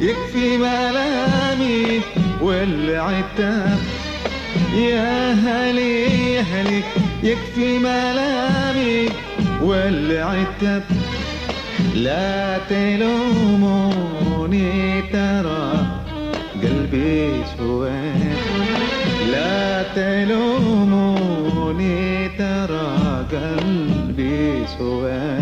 يكفي ملامي والعتاب. يا هلي يا هلي يكفي ملامي والعتاب. لا تلوموني ترى قلبي سواد. لا تلوموني ترى قلبي سواد.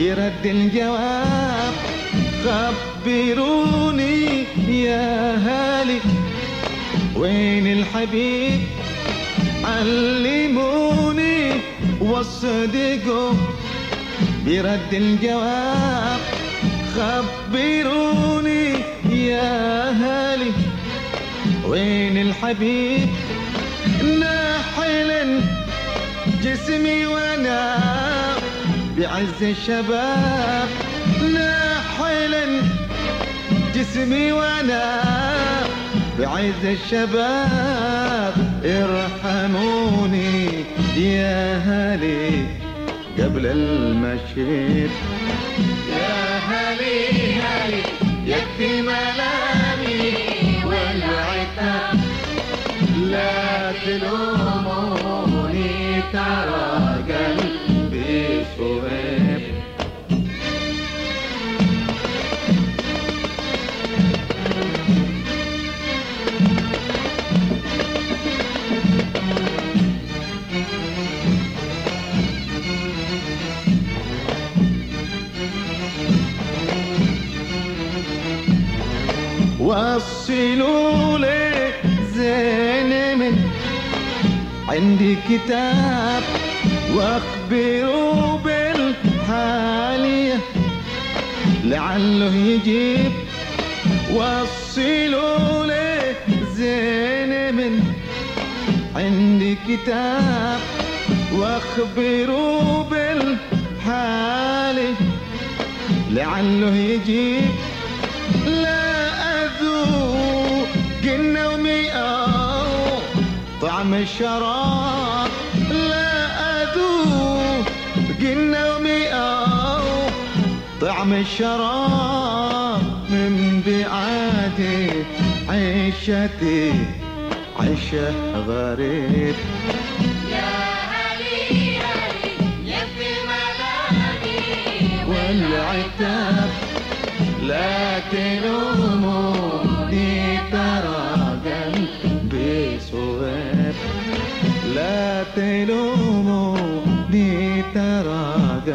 برد الجواب خبروني يا هالي وين الحبيب؟ علموني وصدقوا برد الجواب خبروني يا هالي وين الحبيب؟ ناحل جسمي وأنا بعز الشباب ناحل جسمي وأنا. بعز الشباب ارحموني يا هلي قبل المشيب. يا هلي هلي يكفي ملامي والعتاب. لا تلوموني وصلوا لي زين من عندي كتاب وأخبروا بالحالية لعله يجيب. وصلوا لي زين من عندي كتاب وأخبروا بالحالي لعله يجيب. لا طعم الشراب لا أذوق النوم أو طعم الشراب من بعادي عيشتي عيشة غريب. يا هلي هلي يكفي ملامي. والعتاب لا تلوموني नीतराग